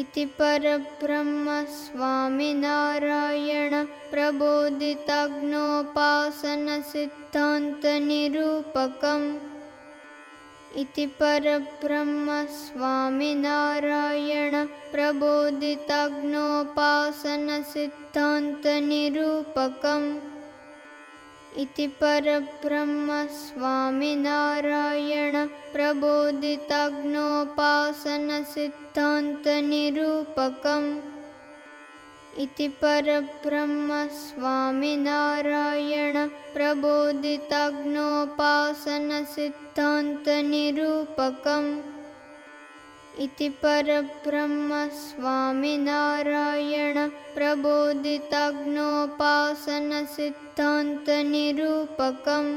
इति परब्रह्मस्वामिनारायणप्रबोधिताग्नोपासनसिद्धान्तनिरूपकम् इति परब्रह्मस्वामिनारायणप्रबोधिताग्नोपासनसिद्धान्तनिरूपकम् इति परब्रह्मस्वामिनारायणप्रबोधिताग्नोपासनसिद्धान्तनिरूपकम् इति परब्रह्मस्वामिनारायणप्रबोधिताग्नोपासनसिद्धान्तनिरूपकम् इति परब्रह्मस्वामिनारायणप्रबोधिताग्नोपासनसिद्धान्तनिरूपकम्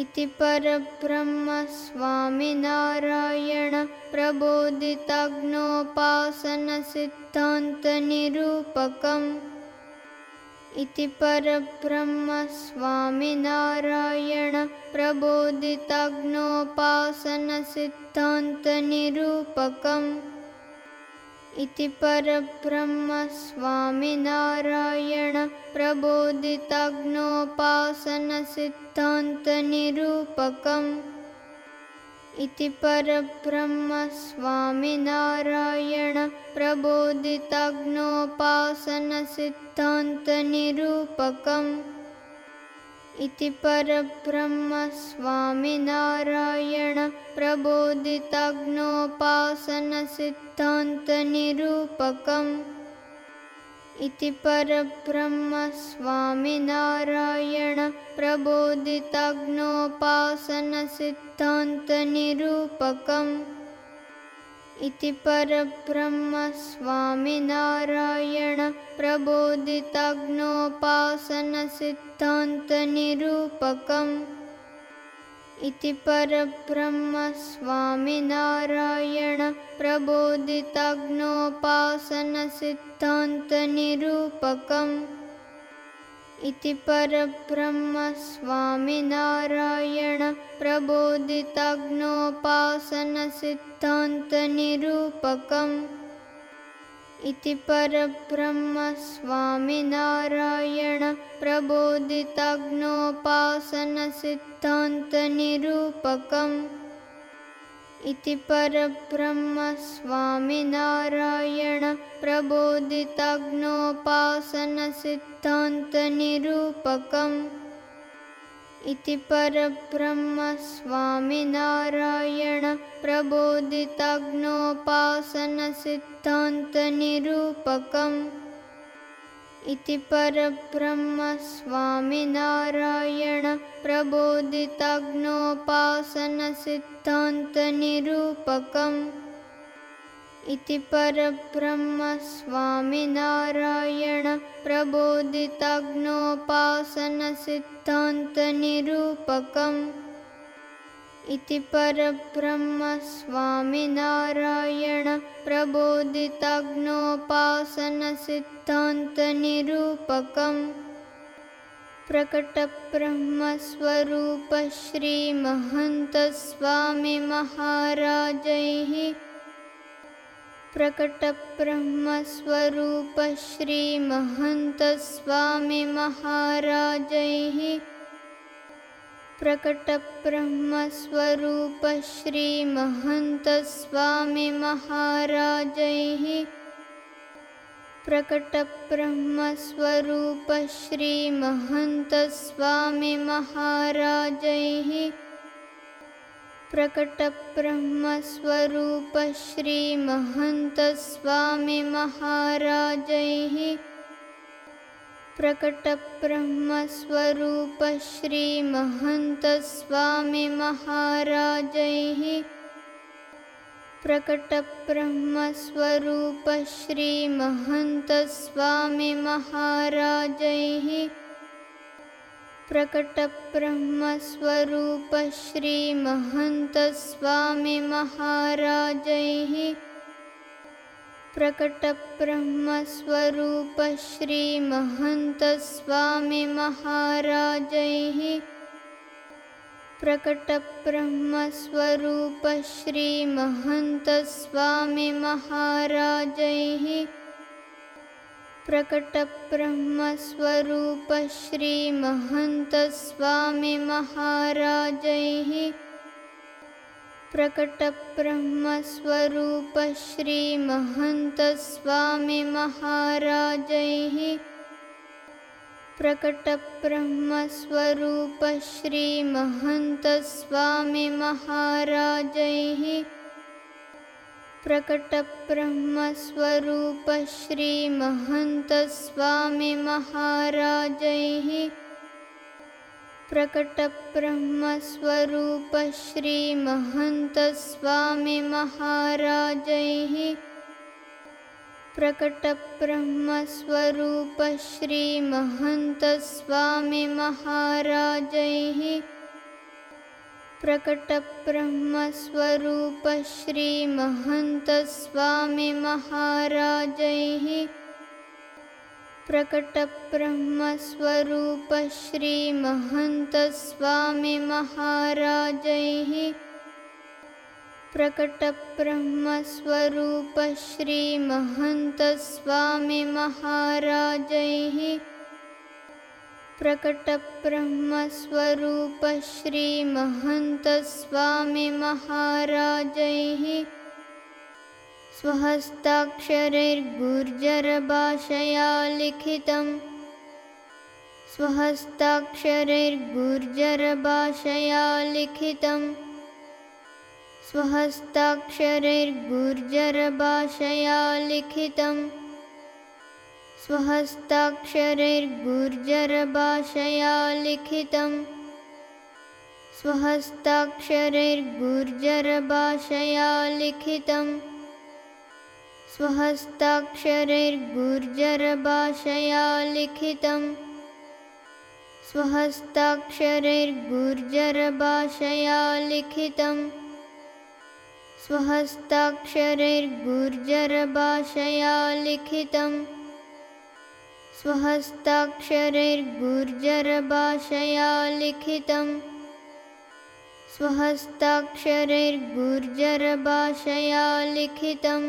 इति परब्रह्मस्वामिनारायणप्रबोधिताग्नोपासनसिद्धान्तनिरूपकम् इति परब्रह्मस्वामिनारायणप्रबोधिताग्नोपासनसिद्धान्तनिरूपकम् इति परब्रह्मस्वामिनारायणप्रबोधिताग्नोपासनसिद्धान्तनिरूपकम् इति परब्रह्मस्वामिनारायणप्रबोधिताग्नोपासनसिद्धान्तनिरूपकम् परब्रह्मस्वामिनारायणप्रबोधिताग्नोपासनसिद्धान्तनिरूपकम् इति परब्रह्मस्वामिनारायणप्रबोधिताग्नोपासनसिद्धान्तनिरूपकम् इति परब्रह्मस्वामिनारायणप्रबोधिताग्नोपासनसिद्धान्तनिरूपकम् इति परब्रह्मस्वामिनारायणप्रबोधिताग्नोपासनसिद्धान्तनिरूपकम् इति परब्रह्मस्वामिनारायणप्रबोधिताग्नोपासनसिद्धान्तनिरूपकम् इति परब्रह्मस्वामिनारायणप्रबोधिताग्नोपासनसिद्धान्तनिरूपकम् इति परब्रह्मस्वामिनारायणप्रबोधिताग्नोपासनसिद्धान्तनिरूपकम् इति परब्रह्मस्वामिनारायणप्रबोधिताग्नोपासनसिद्धान्तनिरूपकम् इति परब्रह्मस्वामिनारायणप्रबोधिताग्नोपासनसिद्धान्तनिरूपकम् इति परब्रह्मस्वामिनारायणप्रबोधिताग्नोपासनसिद्धान्तनिरूपकम् इति परब्रह्मस्वामिनारायणप्रबोधिताग्नोपासनसिद्धान्तनिरूपकम् प्रकटब्रह्मस्वरूपश्रीमहन्तस्वामिमहाराजैः प्रकटब्रह्मस्वरूपश्रीमहन्तस्वामिमहाराजैः प्रकटब्रह्मस्वरूपश्रीमहन्तस्वामिमहाराजैः प्रकटब्रह्मस्वरूपश्रीमहन्तस्वामिमहाराजैः प्रकटब्रह्मस्वरूपश्रीमहन्तस्वामिमहाराजैः प्रकटब्रह्मस्वरूपश्रीमहन्तस्वामिमहाराजैः प्रकटब्रह्मस्वरूपश्रीमहन्तस्वामिमहाराजैः प्रकटब्रह्मस्वरूपश्रीमहन्तस्वामिमहाराजैः प्रकटब्रह्मस्वरूपश्रीमहन्तस्वामिमहाराजैः प्रकटब्रह्मस्वरूप प्रकटब्रह्मस्वरूपश्री महान्तस्वामी महाराजः प्रकटब्रह्मस्वरूपश्री महान्तस्वामी महाराजय प्रकटब्रह्मस्वरूपश्री प्रकटब्रह्मस्वरूपश्री महान्तस्वामी महाराजः प्रकटब्रह्मस्वरूपश्री महान्तस्वामी महाराजय प्रकटब्रह्मस्वरूपश्री प्रकटब्रह्मस्वरूपश्रीमहन्तस्वामिमहाराजैः प्रकटब्रह्मस्वरूपश्रीमहन्तस्वामिमहाराजैः प्रकटब्रह्मस्वरूपश्रीमहन्तस्वामिमहाराजैः श्रीमहन्तस्वामिमहाराजैः स्वहस्ताक्षरैर्गुर्जरभाषया लिखितम् स्वहस्ताक्षरैर्गुर्जरभाषया लिखितम् स्वहस्ताक्षरैर्गुर्जरभाषया लिखितम् स्वहस्ताक्षरैर्गुर्जरभाषया लिखितम्। स्वहस्ताक्षरैर्गुर्जरभाषया लिखितम्। स्वहस्ताक्षरैर्गुर्जरभाषया लिखितम्। स्वहस्ताक्षरैर्गुर्जरभाषया लिखितम्। स्वहस्ताक्षरैर्गुर्जरभाषया लिखितम् स्वहस्ताक्षरैर्गुर्जरभाषया लिखितम् स्वहस्ताक्षरैर्गुर्जरभाषया लिखितम्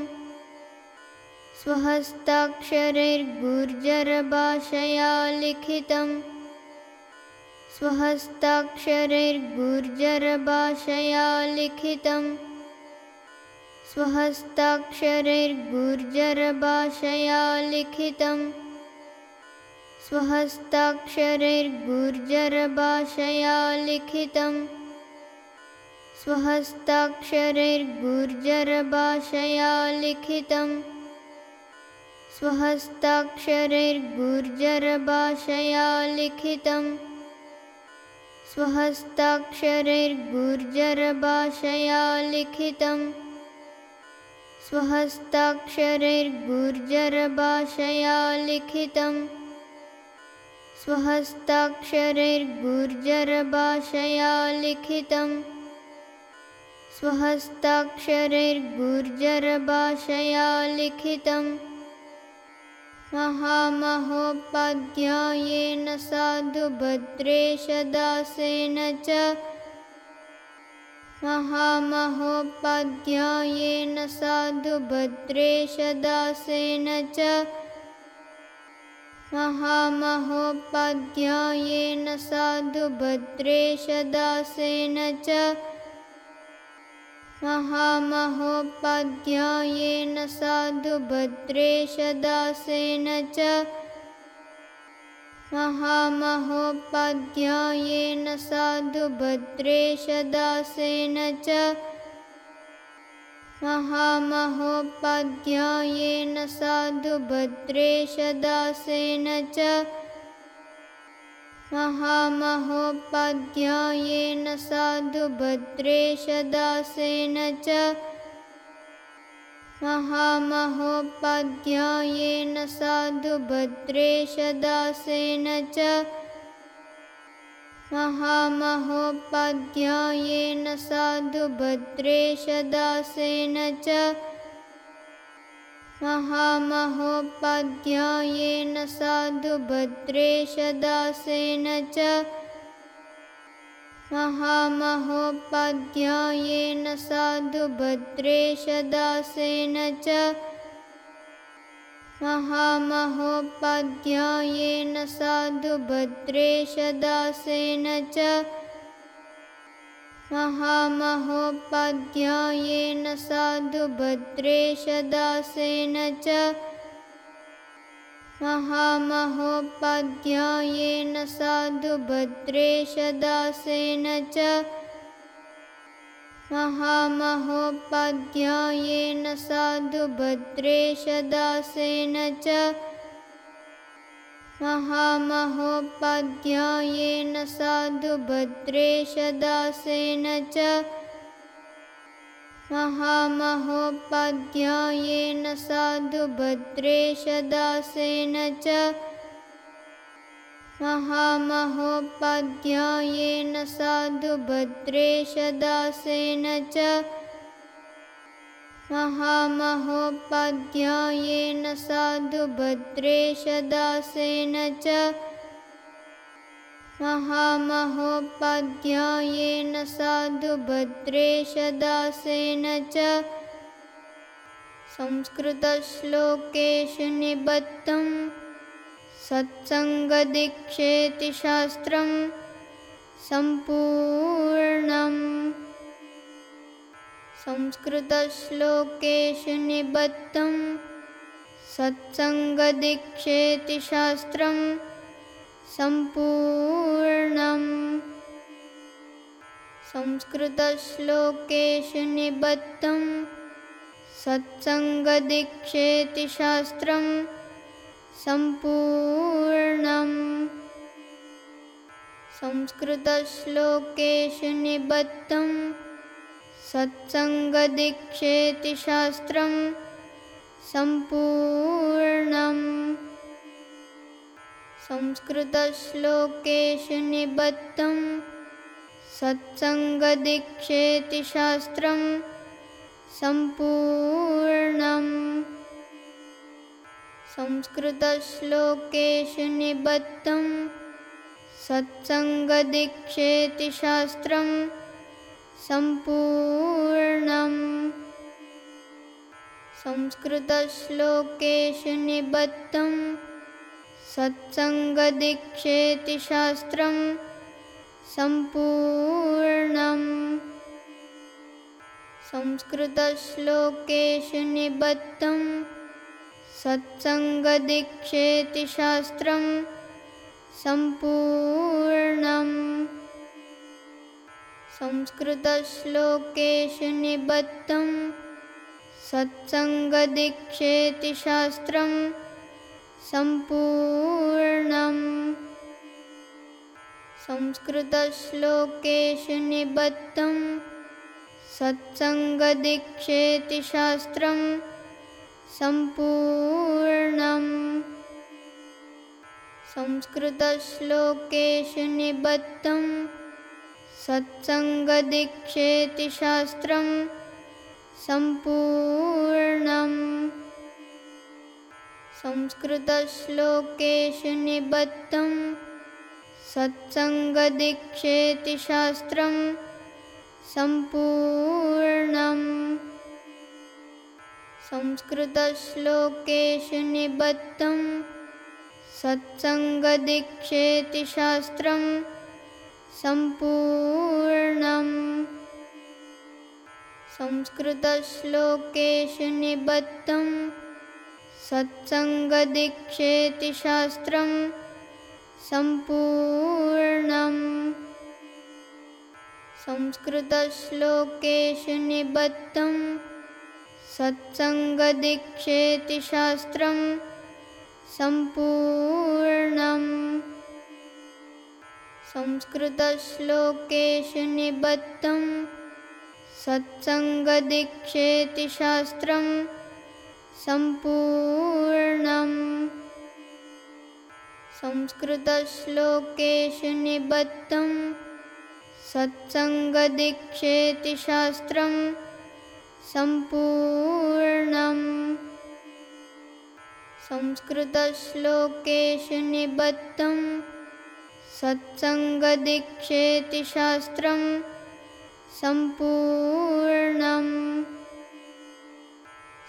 स्वहस्ताक्षरैर्गुर्जरभाषया लिखितम् स्वहस्ताक्षरैर्गुर्जरभाषया लिखितम् स्वहस्ताक्षरैर्गुर्जरभाषया लिखितम् स्वहस्ताक्षरैर्गुर्जरभाषया लिखितम् स्वहस्ताक्षरैर्गुर्जरभाषया लिखितम् स्वहस्ताक्षरैर्गुर्जरभाषया लिखितम् स्वहस्ताक्षरैर्गुर्जरभाषया लिखितम् स्वहस्ताक्षरैर्गुर्जरभाषया लिखितम् स्वहस्ताक्षरैर्गुर्जरभाषया लिखितम्। स्वहस्ताक्षरैर्गुर्जरभाषया लिखितम्। महामहोपाध्यायेन साधुभद्रेशदासेन च। महामहोपाध्यायेन साधुभद्रेशदासेन च महामहोपाध्यायेन साधुभद्रेशदासेन च महामहोपाध्यायेन साधुभद्रेशदासेन च महामहोपाध्यायेन साधुभद्रेशदासेन च महामहोपाध्यायेन साधुभद्रेशदासेन च महामहोपाध्यायेन साधुभद्रेशदासेन च महामहोपाध्यायेन साधुभद्रेशदासेन च महामहोपाध्यायेन साधुभद्रेशदासेन च महामहोपाध्यायेन साधुभद्रेशदासेन च महामहोपाध्यायेन साधुभद्रेशदासेन च महामहोपाध्यायेन साधुभद्रेशदासेन च महामहोपाध्यायेन साधुभद्रेशदासेन च महामहोपाध्यायेन साधुभद्रेशदासेन च महामहोपाध्यायेन साधुभद्रेशदासेन च महामहोपाध्यायेन साधुभद्रेशदासेन च महामहोपाध्यायेन साधुभद्रेशदासेन च महामहोपाध्यायेन साधुभद्रेशदासेन च महामहोपाध्यायेन साधुभद्रेशदासेन च महामहोपाध्यायेन साधुभद्रेशदासेन च संस्कृतश्लोकेषु निबद्धं सत्सङ्गदीक्षेति शास्त्रं सम्पूर्णम् संस्कृतश्लोकेषु निबद्धं सत्सङ्गदीक्षेति शास्त्रं सम्पूर्णम् संस्कृतश्लोकेषु निबद्धं सत्सङ्गदीक्षेति शास्त्रं सम्पूर्णम्। संस्कृतश्लोकेषु निबद्धं सत्सङ्गदीक्षेति शास्त्रं सम्पूर्णम्। संस्कृतश्लोकेषु निबद्धं सत्सङ्गदीक्षेति शास्त्रं सम्पूर्णम् संस्कृतश्लोकेषु निबद्धं सत्सङ्गदीक्षेति शास्त्रं सम्पूर्णम्। संस्कृतश्लोकेषु निबद्धं सत्सङ्गदीक्षेति शास्त्रं सम्पूर्णम्। संस्कृतश्लोकेषु निबद्धं सत्सङ्गदीक्षेति शास्त्रं सम्पूर्णम् संस्कृतश्लोकेषु निबद्धं सत्सङ्गदीक्षेति शास्त्रं सम्पूर्णम् संस्कृतश्लोकेषु निबद्धं सत्सङ्गदीक्षेति शास्त्रं सम्पूर्णम्। संस्कृतश्लोकेषु निबद्धं सत्सङ्गदीक्षेति शास्त्रं सम्पूर्णम्। संस्कृतश्लोकेषु निबद्धं सत्सङ्गदीक्षेति शास्त्रं सम्पूर्णम् संस्कृतश्लोकेषु निबद्धं सत्सङ्गदीक्षेति शास्त्रं सम्पूर्णम् संस्कृतश्लोकेषु निबद्धं सत्सङ्गदीक्षेति शास्त्रं सम्पूर्णम् संस्कृतश्लोकेषु निबद्धं सत्सङ्गदीक्षेति शास्त्रं सम्पूर्णम्। संस्कृतश्लोकेषु निबद्धं सत्सङ्गदीक्षेति शास्त्रं सम्पूर्णम्। संस्कृतश्लोकेषु निबद्धं सत्सङ्गदीक्षेति शास्त्रं सम्पूर्णम्। संस्कृतश्लोकेषु निबद्धं। सत्सङ्गदीक्षेति शास्त्रं सम्पूर्णम्।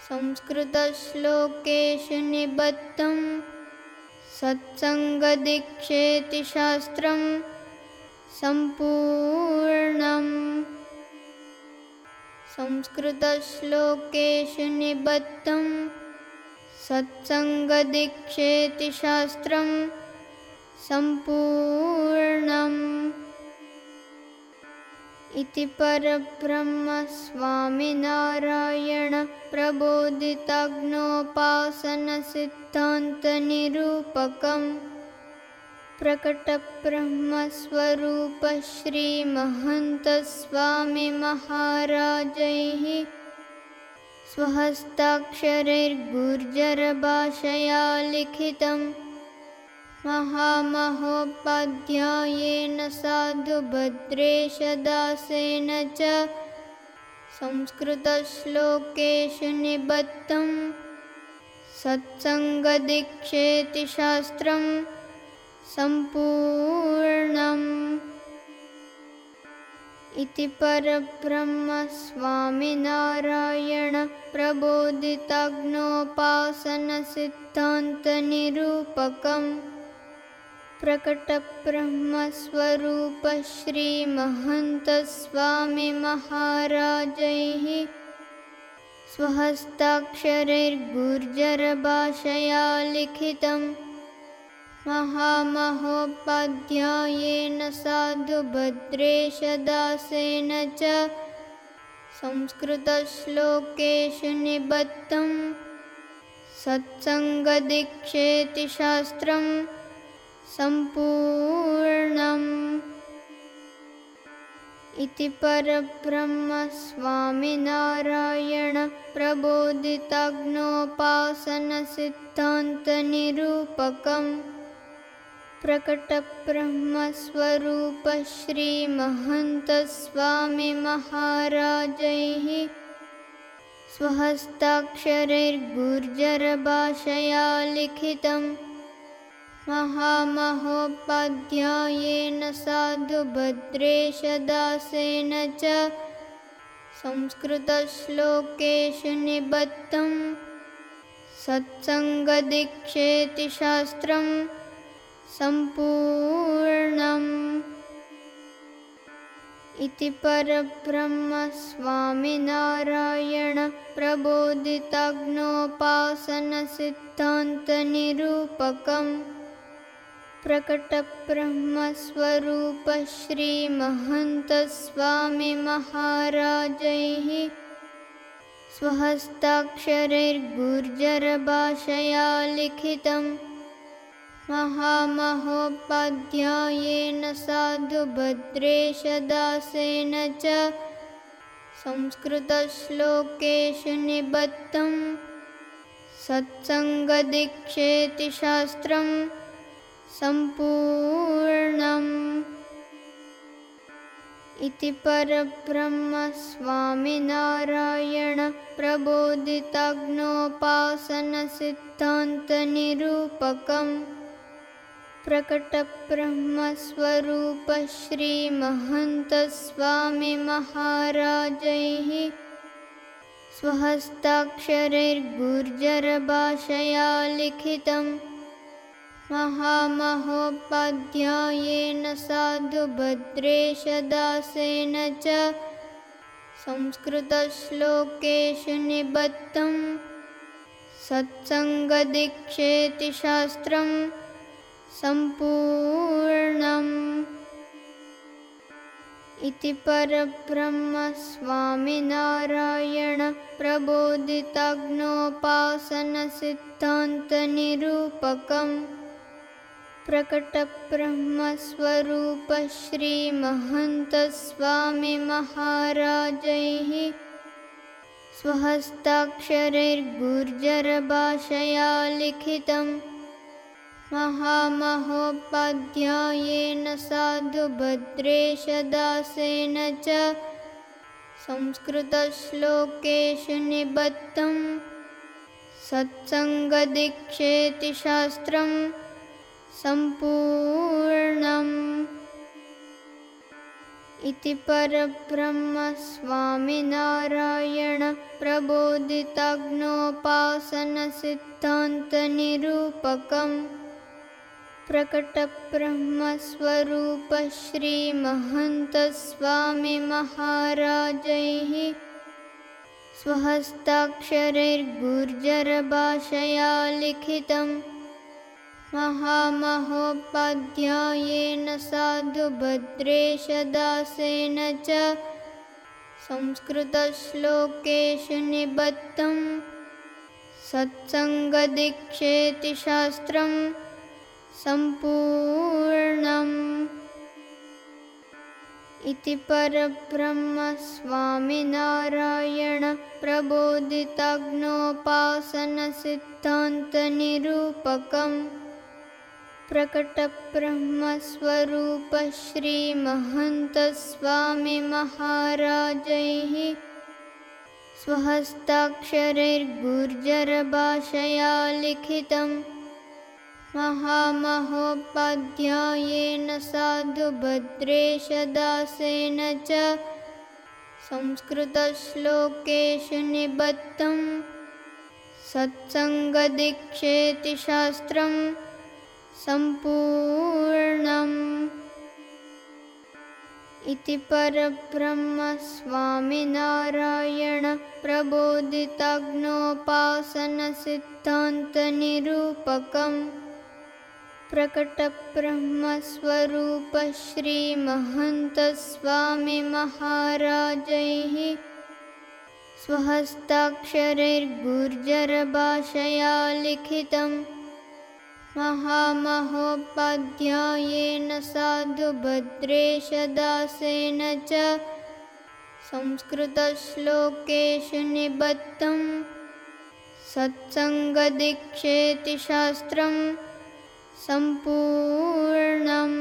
संस्कृतश्लोकेषु निबद्धं। सत्सङ्गदीक्षेति शास्त्रं सम्पूर्णम् संस्कृतश्लोकेषु निबद्धं सत्सङ्गदीक्षेति शास्त्रं सम्पूर्णम् इति परब्रह्मस्वामिनारायणप्रबोधिताग्नोपासनसिद्धान्तनिरूपकम् प्रकटब्रह्मस्वरूपश्रीमहन्तस्वामिमहाराजैः स्वहस्ताक्षरैर्गुर्जरभाषया लिखितम्। महामहोपाध्यायेन साधुभद्रेशदासेन च संस्कृतश्लोकेषु निबद्धं सत्सङ्गदीक्षेति शास्त्रं सम्पूर्णम् इति परब्रह्मस्वामिनारायणप्रबोधिताग्नोपासनसिद्धान्तनिरूपकम् प्रकटब्रह्मस्वरूपश्रीमहन्तस्वामिमहाराजैः स्वहस्ताक्षरैर्गुर्जरभाषया लिखितम् महामहोपाध्यायेन साधुभद्रेशदासेन च संस्कृतश्लोकेषु निबद्धं सत्सङ्गदीक्षेति शास्त्रम् सम्पूर्णम् इति परब्रह्मस्वामिनारायणप्रबोधिताग्नोपासनसिद्धान्तनिरूपकम् प्रकटब्रह्मस्वरूपश्रीमहन्तस्वामिमहाराजैः स्वहस्ताक्षरैर्गुर्जरभाषया लिखितम्। महामहोपाध्यायेन साधुभद्रेशदासेन च संस्कृतश्लोकेषु निबद्धं सत्सङ्गदीक्षेति शास्त्रं सम्पूर्णम् इति परब्रह्मस्वामिनारायणप्रबोधिताग्नोपासनसिद्धान्तनिरूपकम् प्रकटब्रह्मस्वरूपश्रीमहन्तस्वामिमहाराजैः स्वहस्ताक्षरैर्गुर्जरभाषया लिखितम् महामहोपाध्यायेन साधुभद्रेशदासेन च संस्कृतश्लोकेषु निबद्धं सत्सङ्गदीक्षेति शास्त्रम् सम्पूर्णम्। इति परब्रह्मस्वामिनारायणप्रबोधिताग्नोपासनसिद्धान्तनिरूपकम् प्रकटब्रह्मस्वरूपश्रीमहन्तस्वामिमहाराजैः स्वहस्ताक्षरैर्गुर्जरभाषया लिखितम् महामहोपाध्यायेन साधुभद्रेशदासेन च संस्कृतश्लोकेषु निबद्धं सत्सङ्गदीक्षेति शास्त्रं सम्पूर्णम् इति परब्रह्मस्वामिनारायणप्रबोधिताग्नोपासनसिद्धान्तनिरूपकम् प्रकटब्रह्मस्वरूपश्रीमहन्तस्वामिमहाराजैः स्वहस्ताक्षरैर्गुर्जरभाषया लिखितम् महामहोपाध्यायेन साधुभद्रेशदासेन च संस्कृतश्लोकेषु निबद्धं सत्सङ्गदीक्षेति शास्त्रम् सम्पूर्णम् इति परब्रह्मस्वामिनारायणप्रबोधिताग्नोपासनसिद्धान्तनिरूपकम् प्रकटब्रह्मस्वरूपश्रीमहन्तस्वामिमहाराजैः स्वहस्ताक्षरैर्गुर्जरभाषया लिखितम् महामहोपाध्यायेन साधुभद्रेशदासेन च संस्कृतश्लोकेषु निबद्धं सत्सङ्गदीक्षेति शास्त्रं सम्पूर्णम् इति परब्रह्मस्वामिनारायणप्रबोधिताग्नोपासनसिद्धान्तनिरूपकम् प्रकटब्रह्मस्वरूपश्रीमहन्तस्वामिमहाराजैः स्वहस्ताक्षरैर्गुर्जरभाषया लिखितम् महामहोपाध्यायेन साधुभद्रेशदासेन च संस्कृतश्लोकेषु निबद्धं सत्सङ्गदीक्षेति शास्त्रम् सम्पूर्णम् इति परब्रह्मस्वामिनारायणप्रबोधिताग्नोपासनसिद्धान्तनिरूपकम् प्रकटब्रह्मस्वरूपश्रीमहन्तस्वामिमहाराजैः स्वहस्ताक्षरैर्गुर्जरभाषया लिखितम् महामहोपाध्यायेन साधुभद्रेशदासेन च संस्कृतश्लोकेषु निबद्धं सत्सङ्गदीक्षेति शास्त्रम् सम्पूर्णम्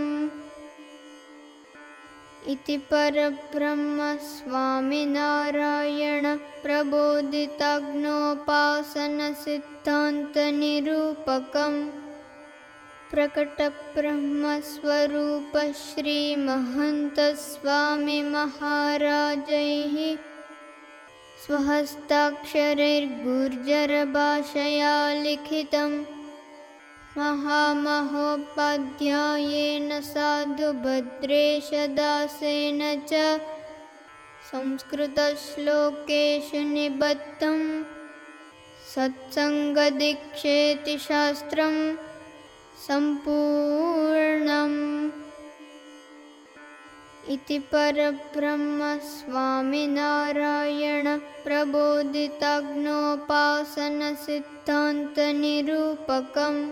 इति परब्रह्मस्वामिनारायणप्रबोधिताग्नोपासनसिद्धान्तनिरूपकम् प्रकटब्रह्मस्वरूपश्रीमहन्तस्वामिमहाराजैः स्वहस्ताक्षरैर्गुर्जरभाषया लिखितम् महामहोपाध्यायेन साधुभद्रेशदासेन च संस्कृतश्लोकेषु निबद्धं सत्सङ्गदीक्षेति शास्त्रम् सम्पूर्णम् इति परब्रह्मस्वामिनारायणप्रबोधिताग्नोपासनसिद्धान्तनिरूपकम्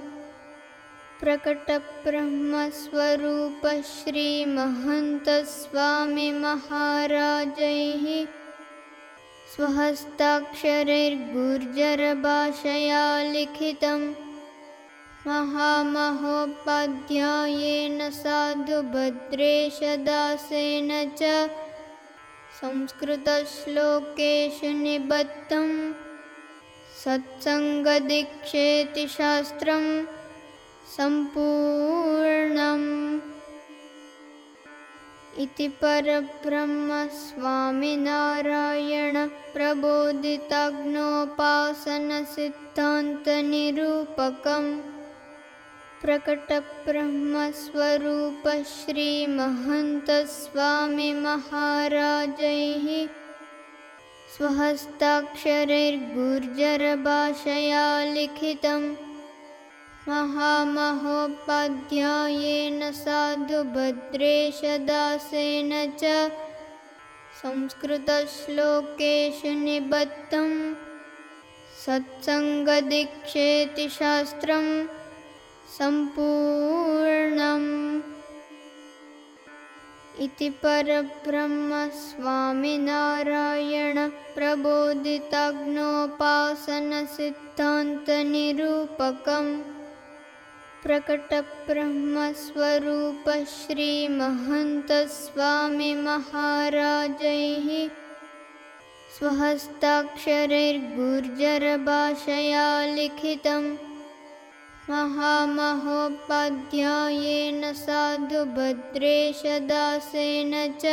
प्रकटब्रह्मस्वरूपश्रीमहन्तस्वामिमहाराजैः स्वहस्ताक्षरैर्गुर्जरभाषया लिखितम्। महामहोपाध्यायेन साधुभद्रेशदासेन च संस्कृतश्लोकेषु निबद्धं सत्सङ्गदीक्षेति शास्त्रम् सम्पूर्णम् इति परब्रह्मस्वामिनारायणप्रबोधिताग्नोपासनसिद्धान्तनिरूपकम् प्रकटब्रह्मस्वरूपश्रीमहन्तस्वामिमहाराजैः स्वहस्ताक्षरैर्गुर्जरभाषया लिखितम् महामहोपाध्यायेन साधुभद्रेशदासेन च संस्कृतश्लोकेषु निबद्धं सत्सङ्गदीक्षेति शास्त्रम् सम्पूर्णम् इति परब्रह्मस्वामिनारायणप्रबोधिताग्नोपासनसिद्धान्तनिरूपकम् प्रकटब्रह्मस्वरूपश्रीमहन्तस्वामिमहाराजैः स्वहस्ताक्षरैर्गुर्जरभाषया लिखितम् महामहोपाध्यायेन साधुभद्रेशदासेन च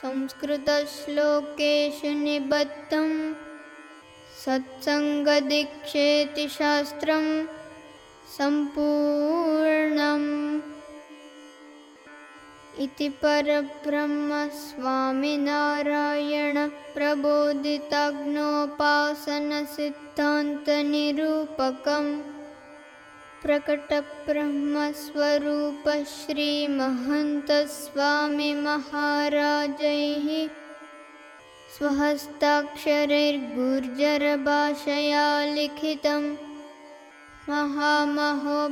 संस्कृतश्लोकेषु निबद्धं सत्सङ्गदीक्षेति शास्त्रं सम्पूर्णम् इति परब्रह्मस्वामिनारायणप्रबोधिताग्नोपासनसिद्धान्तनिरूपकम् प्रकटब्रह्मस्वरूपश्रीमहन्तस्वामिमहाराजैः स्वहस्ताक्षरैर्गुर्जरभाषया लिखितम् महामहोपाध्यायेन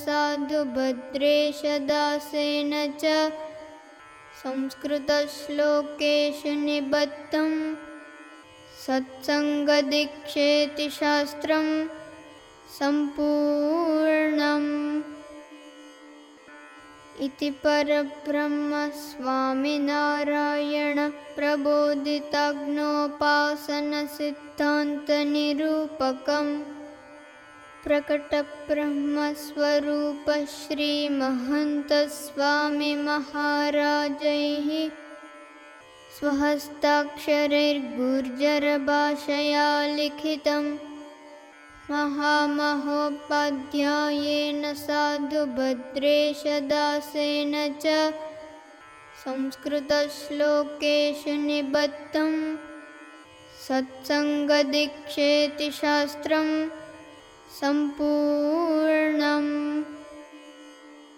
साधुभद्रेशदासेन च संस्कृतश्लोकेषु निबद्धं सत्सङ्गदीक्षेति शास्त्रं सम्पूर्णम् इति परब्रह्मस्वामिनारायणप्रबोधिताग्नोपासनसिद्धान्तनिरूपकम् प्रकटब्रह्मस्वरूपश्रीमहन्तस्वामिमहाराजैः स्वहस्ताक्षरैर्गुर्जरभाषया लिखितम् महामहोपाध्यायेन साधुभद्रेशदासेन च संस्कृतश्लोकेषु निबद्धं सत्सङ्गदीक्षेति शास्त्रम् सम्पूर्णम्